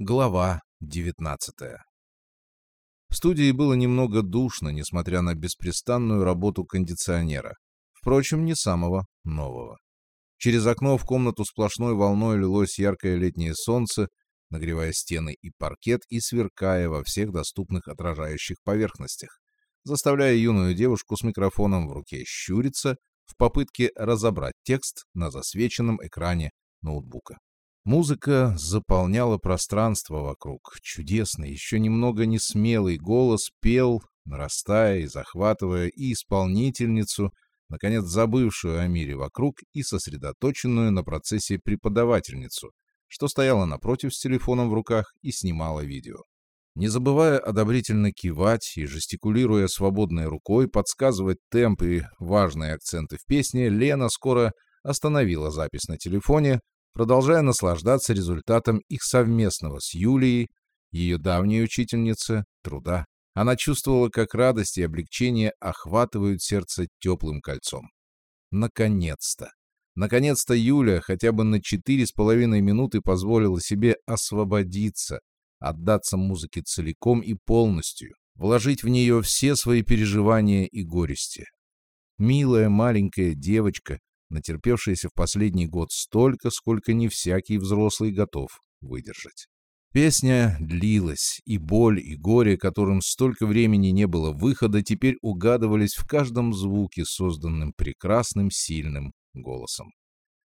Глава 19 В студии было немного душно, несмотря на беспрестанную работу кондиционера. Впрочем, не самого нового. Через окно в комнату сплошной волной лилось яркое летнее солнце, нагревая стены и паркет и сверкая во всех доступных отражающих поверхностях, заставляя юную девушку с микрофоном в руке щуриться в попытке разобрать текст на засвеченном экране ноутбука. Музыка заполняла пространство вокруг. Чудесный, еще немного несмелый голос пел, нарастая и захватывая и исполнительницу, наконец забывшую о мире вокруг и сосредоточенную на процессе преподавательницу, что стояла напротив с телефоном в руках и снимала видео. Не забывая одобрительно кивать и жестикулируя свободной рукой, подсказывать темп и важные акценты в песне, Лена скоро остановила запись на телефоне, продолжая наслаждаться результатом их совместного с Юлией, ее давней учительницы, труда. Она чувствовала, как радость и облегчение охватывают сердце теплым кольцом. Наконец-то! Наконец-то Юля хотя бы на четыре с половиной минуты позволила себе освободиться, отдаться музыке целиком и полностью, вложить в нее все свои переживания и горести. Милая маленькая девочка, натерпевшаяся в последний год столько, сколько не всякий взрослый готов выдержать. Песня длилась, и боль, и горе, которым столько времени не было выхода, теперь угадывались в каждом звуке, созданным прекрасным, сильным голосом.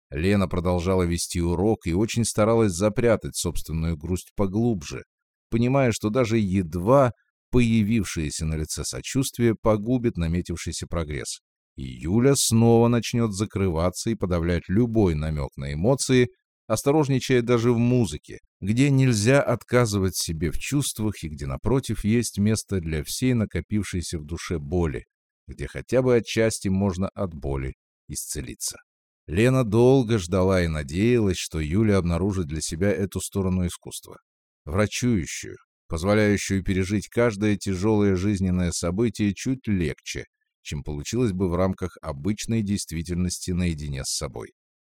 Лена продолжала вести урок и очень старалась запрятать собственную грусть поглубже, понимая, что даже едва появившееся на лице сочувствие погубит наметившийся прогресс и Юля снова начнет закрываться и подавлять любой намек на эмоции, осторожничая даже в музыке, где нельзя отказывать себе в чувствах и где, напротив, есть место для всей накопившейся в душе боли, где хотя бы отчасти можно от боли исцелиться. Лена долго ждала и надеялась, что Юля обнаружит для себя эту сторону искусства. Врачующую, позволяющую пережить каждое тяжелое жизненное событие чуть легче, чем получилось бы в рамках обычной действительности наедине с собой.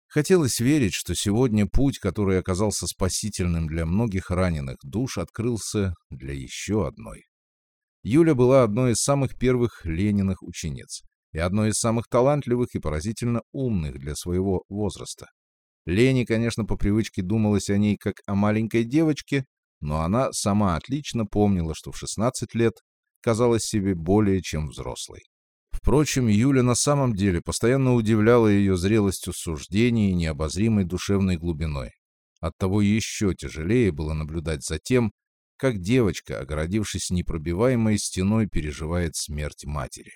Хотелось верить, что сегодня путь, который оказался спасительным для многих раненых душ, открылся для еще одной. Юля была одной из самых первых Лениных учениц и одной из самых талантливых и поразительно умных для своего возраста. Лене, конечно, по привычке думалось о ней как о маленькой девочке, но она сама отлично помнила, что в 16 лет казалась себе более чем взрослой. Впрочем, Юля на самом деле постоянно удивляла ее зрелостью суждений и необозримой душевной глубиной. Оттого еще тяжелее было наблюдать за тем, как девочка, огородившись непробиваемой стеной, переживает смерть матери.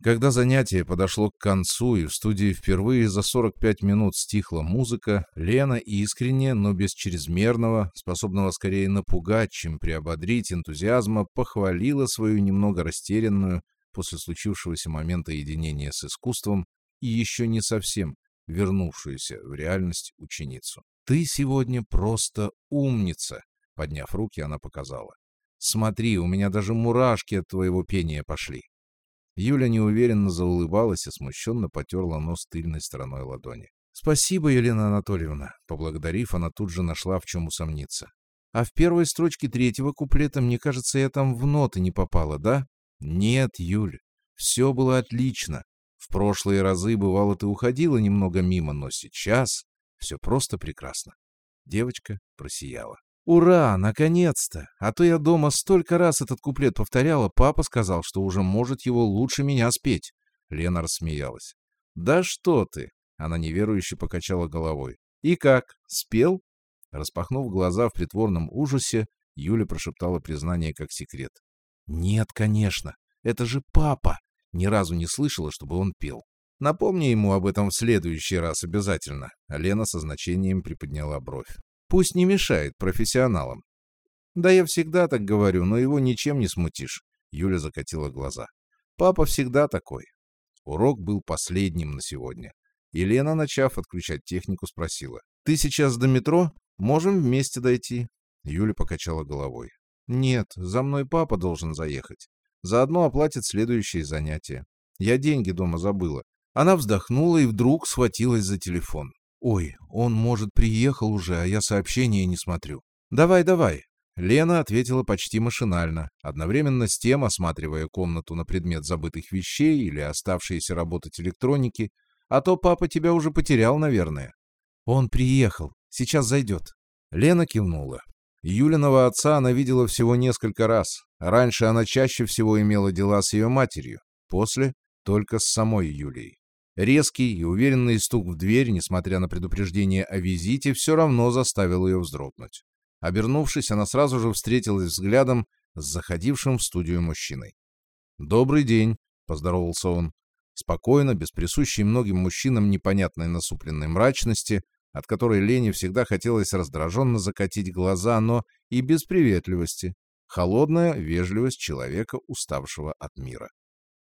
Когда занятие подошло к концу и в студии впервые за 45 минут стихла музыка, Лена искренне, но без чрезмерного, способного скорее напугать, чем приободрить энтузиазма, похвалила свою немного растерянную, после случившегося момента единения с искусством и еще не совсем вернувшуюся в реальность ученицу. «Ты сегодня просто умница!» — подняв руки, она показала. «Смотри, у меня даже мурашки от твоего пения пошли!» Юля неуверенно заулыбалась и смущенно потерла нос тыльной стороной ладони. «Спасибо, Елена Анатольевна!» Поблагодарив, она тут же нашла, в чем усомниться. «А в первой строчке третьего куплета, мне кажется, я там в ноты не попала, да?» Нет, Юль, все было отлично. В прошлые разы, бывало, ты уходила немного мимо, но сейчас все просто прекрасно. Девочка просияла. «Ура! Наконец-то! А то я дома столько раз этот куплет повторяла, папа сказал, что уже может его лучше меня спеть». Лена рассмеялась. «Да что ты!» Она неверующе покачала головой. «И как? Спел?» Распахнув глаза в притворном ужасе, Юля прошептала признание как секрет. «Нет, конечно. Это же папа!» Ни разу не слышала, чтобы он пел. «Напомни ему об этом в следующий раз обязательно», — Лена со значением приподняла бровь. «Пусть не мешает профессионалам». «Да я всегда так говорю, но его ничем не смутишь», — Юля закатила глаза. «Папа всегда такой». Урок был последним на сегодня. Елена, начав отключать технику, спросила. «Ты сейчас до метро? Можем вместе дойти?» Юля покачала головой. «Нет, за мной папа должен заехать. Заодно оплатит следующие занятия. Я деньги дома забыла». Она вздохнула и вдруг схватилась за телефон. «Ой, он, может, приехал уже, а я сообщения не смотрю». «Давай, давай!» Лена ответила почти машинально, одновременно с тем осматривая комнату на предмет забытых вещей или оставшиеся работать электроники, а то папа тебя уже потерял, наверное. «Он приехал. Сейчас зайдет». Лена кивнула. Юлиного отца она видела всего несколько раз. Раньше она чаще всего имела дела с ее матерью, после — только с самой Юлией. Резкий и уверенный стук в дверь, несмотря на предупреждение о визите, все равно заставил ее вздрогнуть. Обернувшись, она сразу же встретилась взглядом с заходившим в студию мужчиной. «Добрый день», — поздоровался он. Спокойно, без присущей многим мужчинам непонятной насупленной мрачности, от которой Лене всегда хотелось раздраженно закатить глаза, но и без приветливости. Холодная вежливость человека, уставшего от мира.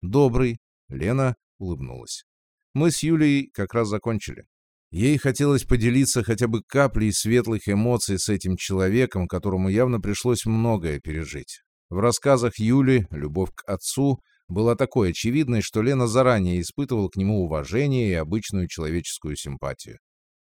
«Добрый», — Лена улыбнулась. «Мы с Юлей как раз закончили. Ей хотелось поделиться хотя бы каплей светлых эмоций с этим человеком, которому явно пришлось многое пережить. В рассказах Юли любовь к отцу была такой очевидной, что Лена заранее испытывала к нему уважение и обычную человеческую симпатию.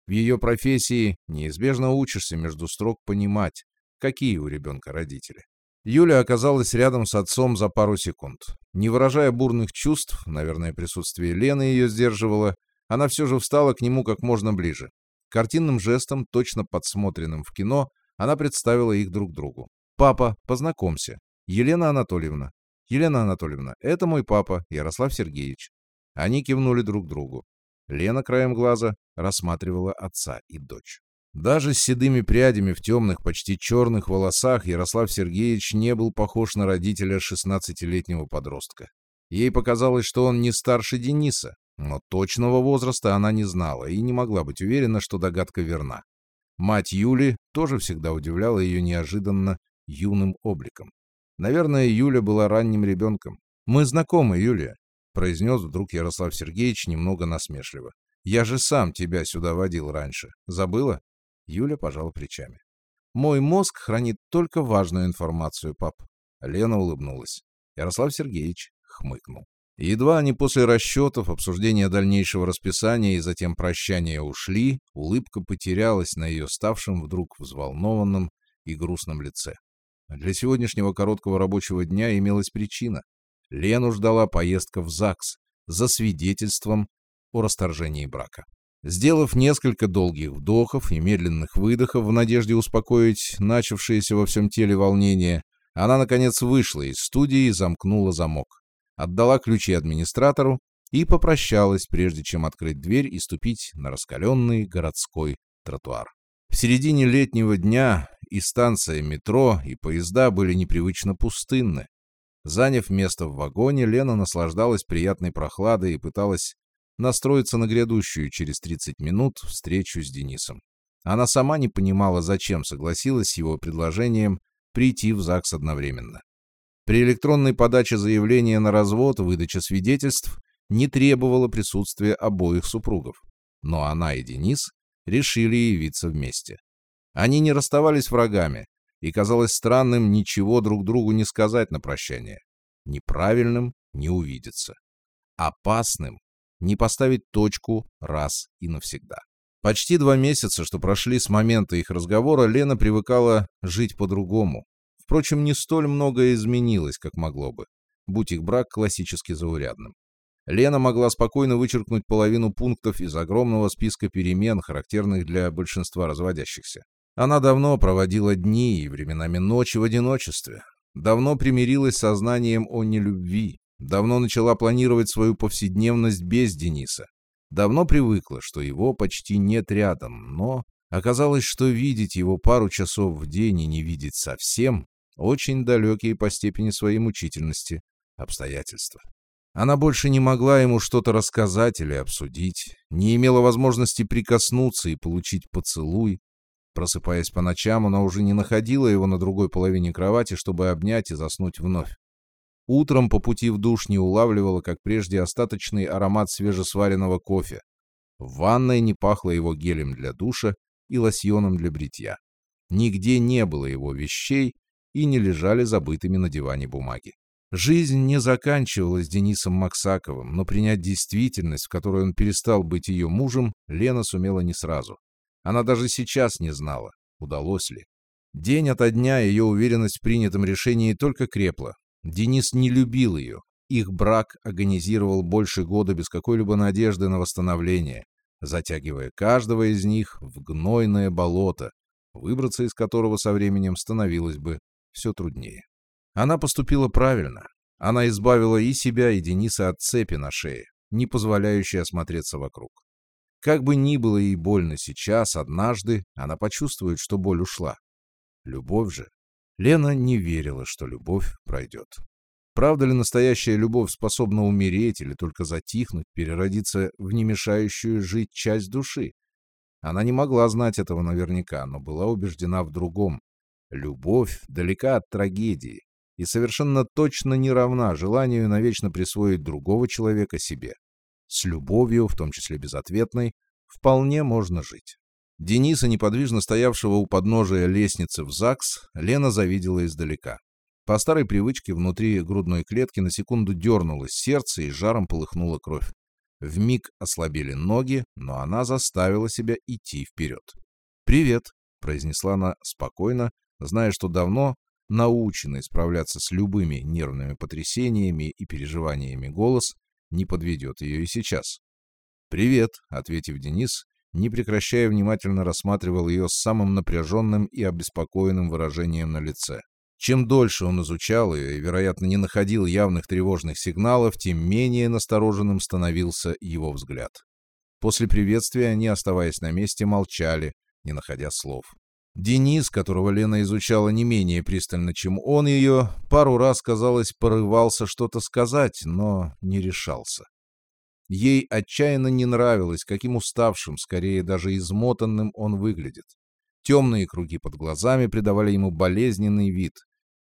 В ее профессии неизбежно учишься между строк понимать, какие у ребенка родители. Юля оказалась рядом с отцом за пару секунд. Не выражая бурных чувств, наверное, присутствие Лены ее сдерживало, она все же встала к нему как можно ближе. Картинным жестом, точно подсмотренным в кино, она представила их друг другу. «Папа, познакомься. Елена Анатольевна. Елена Анатольевна, это мой папа, Ярослав Сергеевич». Они кивнули друг другу. Лена краем глаза рассматривала отца и дочь. Даже с седыми прядями в темных, почти черных волосах Ярослав Сергеевич не был похож на родителя 16-летнего подростка. Ей показалось, что он не старше Дениса, но точного возраста она не знала и не могла быть уверена, что догадка верна. Мать Юли тоже всегда удивляла ее неожиданно юным обликом. Наверное, Юля была ранним ребенком. «Мы знакомы, Юлия», — произнес вдруг Ярослав Сергеевич немного насмешливо. «Я же сам тебя сюда водил раньше. Забыла?» Юля пожала плечами. «Мой мозг хранит только важную информацию, пап». Лена улыбнулась. Ярослав Сергеевич хмыкнул. Едва они после расчетов, обсуждения дальнейшего расписания и затем прощания ушли, улыбка потерялась на ее ставшем вдруг взволнованном и грустном лице. Для сегодняшнего короткого рабочего дня имелась причина. Лену ждала поездка в ЗАГС за свидетельством о расторжении брака. Сделав несколько долгих вдохов и медленных выдохов в надежде успокоить начавшееся во всем теле волнение, она, наконец, вышла из студии и замкнула замок отдала ключи администратору и попрощалась, прежде чем открыть дверь и ступить на раскаленный городской тротуар. В середине летнего дня и станция метро, и поезда были непривычно пустынны. Заняв место в вагоне, Лена наслаждалась приятной прохладой и пыталась настроиться на грядущую через 30 минут встречу с Денисом. Она сама не понимала, зачем согласилась с его предложением прийти в ЗАГС одновременно. При электронной подаче заявления на развод, выдача свидетельств не требовала присутствия обоих супругов. Но она и Денис решили явиться вместе. Они не расставались врагами, и казалось странным ничего друг другу не сказать на прощание. Неправильным не увидеться. Опасным не поставить точку раз и навсегда. Почти два месяца, что прошли с момента их разговора, Лена привыкала жить по-другому, Впрочем, не столь многое изменилось, как могло бы, будь их брак классически заурядным. Лена могла спокойно вычеркнуть половину пунктов из огромного списка перемен, характерных для большинства разводящихся. Она давно проводила дни и временами ночи в одиночестве, давно примирилась с сознанием о нелюбви, давно начала планировать свою повседневность без Дениса, давно привыкла, что его почти нет рядом, но оказалось, что видеть его пару часов в день и не видеть совсем очень далекие по степени своей мучительности обстоятельства. Она больше не могла ему что-то рассказать или обсудить, не имела возможности прикоснуться и получить поцелуй. Просыпаясь по ночам, она уже не находила его на другой половине кровати, чтобы обнять и заснуть вновь. Утром по пути в душ не улавливала, как прежде, остаточный аромат свежесваренного кофе. В ванной не пахло его гелем для душа и лосьоном для бритья. Нигде не было его вещей, и не лежали забытыми на диване бумаги. Жизнь не заканчивалась Денисом Максаковым, но принять действительность, в которой он перестал быть ее мужем, Лена сумела не сразу. Она даже сейчас не знала, удалось ли. День ото дня ее уверенность в принятом решении только крепла. Денис не любил ее. Их брак агонизировал больше года без какой-либо надежды на восстановление, затягивая каждого из них в гнойное болото, выбраться из которого со временем становилось бы все труднее. Она поступила правильно. Она избавила и себя, и Дениса от цепи на шее, не позволяющей осмотреться вокруг. Как бы ни было ей больно сейчас, однажды она почувствует, что боль ушла. Любовь же. Лена не верила, что любовь пройдет. Правда ли настоящая любовь способна умереть или только затихнуть, переродиться в немешающую жить часть души? Она не могла знать этого наверняка, но была убеждена в другом. Любовь далека от трагедии и совершенно точно не равна желанию навечно присвоить другого человека себе. С любовью, в том числе безответной, вполне можно жить. Дениса, неподвижно стоявшего у подножия лестницы в ЗАГС, Лена завидела издалека. По старой привычке внутри грудной клетки на секунду дернулось сердце и жаром полыхнула кровь. В миг ослабели ноги, но она заставила себя идти вперед. «Привет», — произнесла она спокойно, зная, что давно наученный справляться с любыми нервными потрясениями и переживаниями голос не подведет ее и сейчас. «Привет», — ответив Денис, не прекращая внимательно рассматривал ее с самым напряженным и обеспокоенным выражением на лице. Чем дольше он изучал ее и, вероятно, не находил явных тревожных сигналов, тем менее настороженным становился его взгляд. После приветствия они, оставаясь на месте, молчали, не находя слов. Денис, которого Лена изучала не менее пристально, чем он ее, пару раз, казалось, порывался что-то сказать, но не решался. Ей отчаянно не нравилось, каким уставшим, скорее даже измотанным он выглядит. Темные круги под глазами придавали ему болезненный вид,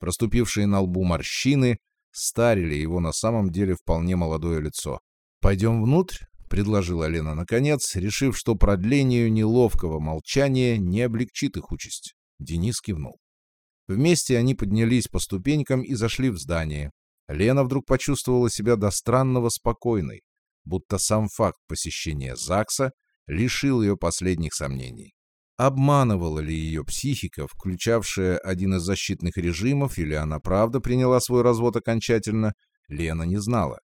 Проступившие на лбу морщины старили его на самом деле вполне молодое лицо. «Пойдем внутрь?» — предложила Лена наконец, решив, что продлению неловкого молчания не облегчит их участь. Денис кивнул. Вместе они поднялись по ступенькам и зашли в здание. Лена вдруг почувствовала себя до странного спокойной, будто сам факт посещения ЗАГСа лишил ее последних сомнений. Обманывала ли ее психика, включавшая один из защитных режимов, или она правда приняла свой развод окончательно, Лена не знала.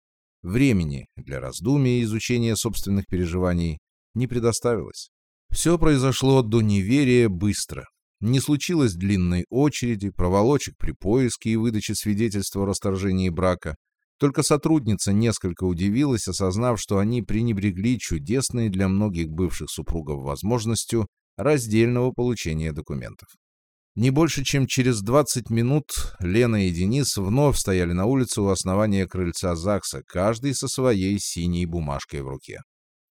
Времени для раздумий и изучения собственных переживаний не предоставилось. Все произошло до неверия быстро. Не случилось длинной очереди, проволочек при поиске и выдаче свидетельства о расторжении брака. Только сотрудница несколько удивилась, осознав, что они пренебрегли чудесной для многих бывших супругов возможностью раздельного получения документов. Не больше чем через 20 минут Лена и Денис вновь стояли на улице у основания крыльца ЗАГСа, каждый со своей синей бумажкой в руке.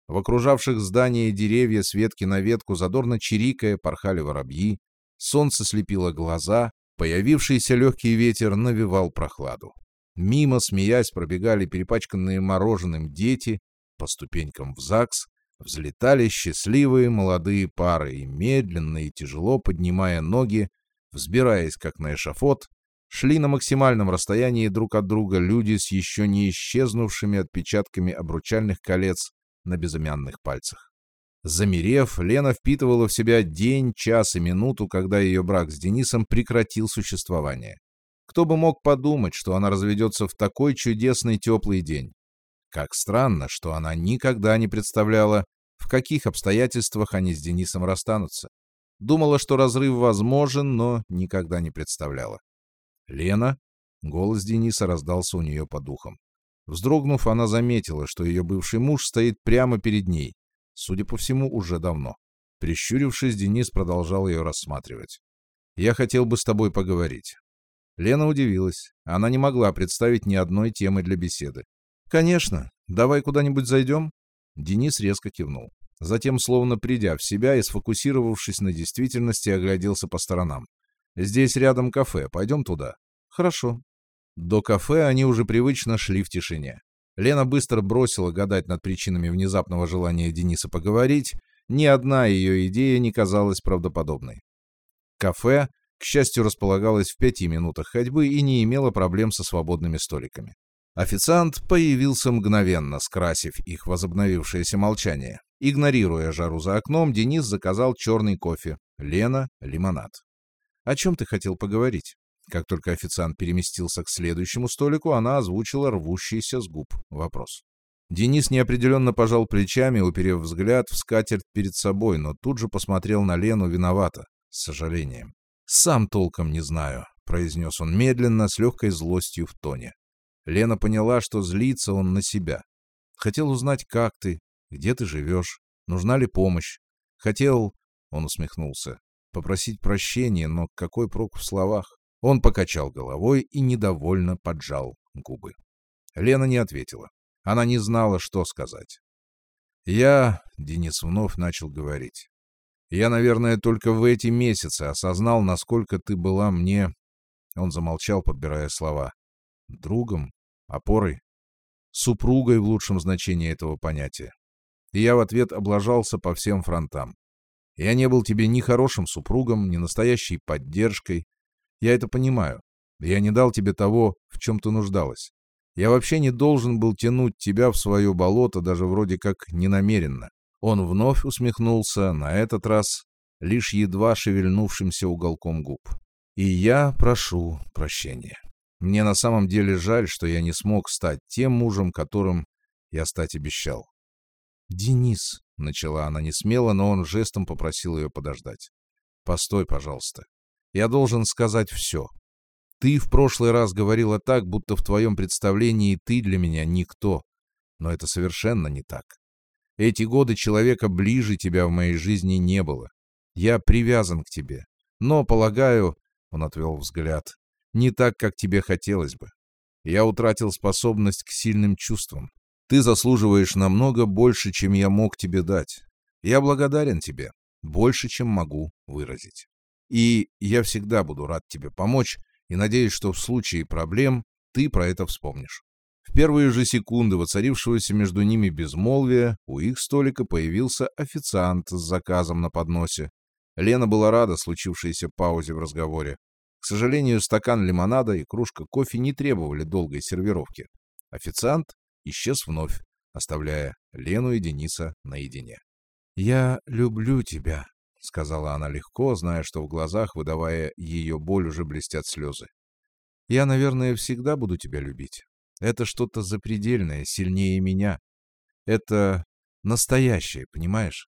В окружавших здание деревья с ветки на ветку задорно чирикая порхали воробьи, солнце слепило глаза, появившийся легкий ветер навевал прохладу. Мимо, смеясь, пробегали перепачканные мороженым дети, по ступенькам в ЗАГС Взлетали счастливые молодые пары и, медленно и тяжело поднимая ноги, взбираясь как на эшафот, шли на максимальном расстоянии друг от друга люди с еще не исчезнувшими отпечатками обручальных колец на безымянных пальцах. Замерев, Лена впитывала в себя день, час и минуту, когда ее брак с Денисом прекратил существование. Кто бы мог подумать, что она разведется в такой чудесный теплый день. Как странно, что она никогда не представляла, в каких обстоятельствах они с Денисом расстанутся. Думала, что разрыв возможен, но никогда не представляла. «Лена?» — голос Дениса раздался у нее по духам. Вздрогнув, она заметила, что ее бывший муж стоит прямо перед ней, судя по всему, уже давно. Прищурившись, Денис продолжал ее рассматривать. «Я хотел бы с тобой поговорить». Лена удивилась. Она не могла представить ни одной темы для беседы. «Конечно. Давай куда-нибудь зайдем?» Денис резко кивнул. Затем, словно придя в себя и сфокусировавшись на действительности, огляделся по сторонам. «Здесь рядом кафе. Пойдем туда». «Хорошо». До кафе они уже привычно шли в тишине. Лена быстро бросила гадать над причинами внезапного желания Дениса поговорить. Ни одна ее идея не казалась правдоподобной. Кафе, к счастью, располагалось в пяти минутах ходьбы и не имело проблем со свободными столиками. Официант появился мгновенно, скрасив их возобновившееся молчание. Игнорируя жару за окном, Денис заказал черный кофе, Лена — лимонад. «О чем ты хотел поговорить?» Как только официант переместился к следующему столику, она озвучила рвущийся с губ вопрос. Денис неопределенно пожал плечами, уперев взгляд в скатерть перед собой, но тут же посмотрел на Лену виновато, с сожалением. «Сам толком не знаю», — произнес он медленно, с легкой злостью в тоне. Лена поняла, что злится он на себя. Хотел узнать, как ты, где ты живешь, нужна ли помощь. Хотел, он усмехнулся, попросить прощения, но какой прок в словах? Он покачал головой и недовольно поджал губы. Лена не ответила. Она не знала, что сказать. «Я...» — Денис вновь начал говорить. «Я, наверное, только в эти месяцы осознал, насколько ты была мне...» Он замолчал, подбирая слова. «Другом? Опорой? Супругой в лучшем значении этого понятия. И я в ответ облажался по всем фронтам. Я не был тебе ни хорошим супругом, ни настоящей поддержкой. Я это понимаю. Я не дал тебе того, в чем ты нуждалась. Я вообще не должен был тянуть тебя в свое болото, даже вроде как ненамеренно. Он вновь усмехнулся, на этот раз лишь едва шевельнувшимся уголком губ. И я прошу прощения. Мне на самом деле жаль, что я не смог стать тем мужем, которым я стать обещал. «Денис», — начала она несмело, но он жестом попросил ее подождать. «Постой, пожалуйста. Я должен сказать все. Ты в прошлый раз говорила так, будто в твоем представлении ты для меня никто. Но это совершенно не так. Эти годы человека ближе тебя в моей жизни не было. Я привязан к тебе. Но, полагаю, — он отвел взгляд, — не так, как тебе хотелось бы. Я утратил способность к сильным чувствам. Ты заслуживаешь намного больше, чем я мог тебе дать. Я благодарен тебе, больше, чем могу выразить. И я всегда буду рад тебе помочь, и надеюсь, что в случае проблем ты про это вспомнишь. В первые же секунды воцарившегося между ними безмолвия у их столика появился официант с заказом на подносе. Лена была рада случившейся паузе в разговоре. К сожалению, стакан лимонада и кружка кофе не требовали долгой сервировки. Официант исчез вновь, оставляя Лену и Дениса наедине. «Я люблю тебя», — сказала она легко, зная, что в глазах, выдавая ее боль, уже блестят слезы. «Я, наверное, всегда буду тебя любить. Это что-то запредельное, сильнее меня. Это настоящее, понимаешь?»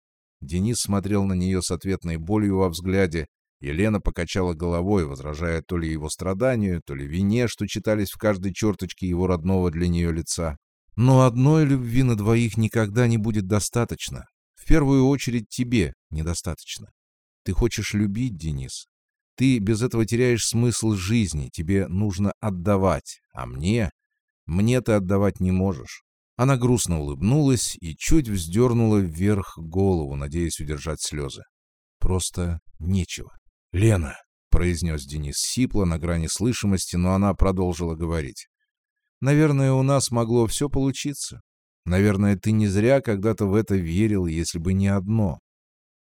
Денис смотрел на нее с ответной болью во взгляде, и Лена покачала головой, возражая то ли его страданию, то ли вине, что читались в каждой черточке его родного для нее лица. «Но одной любви на двоих никогда не будет достаточно первую очередь тебе недостаточно. Ты хочешь любить, Денис. Ты без этого теряешь смысл жизни, тебе нужно отдавать, а мне... Мне ты отдавать не можешь. Она грустно улыбнулась и чуть вздернула вверх голову, надеясь удержать слезы. Просто нечего. «Лена!» — произнес Денис сипло, на грани слышимости, но она продолжила говорить. «Наверное, у нас могло все получиться. Наверное, ты не зря когда-то в это верил, если бы не одно.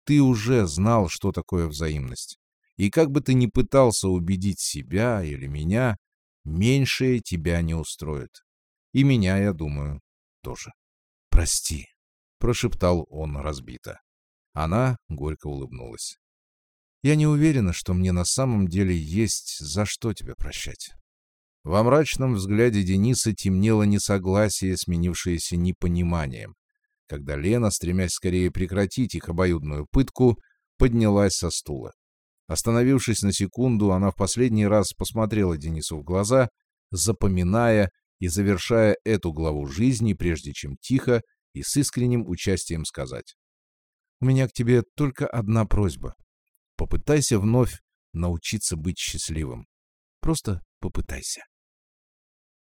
Ты уже знал, что такое взаимность. И как бы ты ни пытался убедить себя или меня, меньшее тебя не устроит. И меня, я думаю, тоже. «Прости», — прошептал он разбито. Она горько улыбнулась. «Я не уверена, что мне на самом деле есть за что тебя прощать. Во мрачном взгляде Дениса темнело несогласие, сменившееся непониманием, когда Лена, стремясь скорее прекратить их обоюдную пытку, поднялась со стула. Остановившись на секунду, она в последний раз посмотрела Денису в глаза, запоминая и завершая эту главу жизни, прежде чем тихо и с искренним участием сказать. «У меня к тебе только одна просьба. Попытайся вновь научиться быть счастливым. Просто попытайся».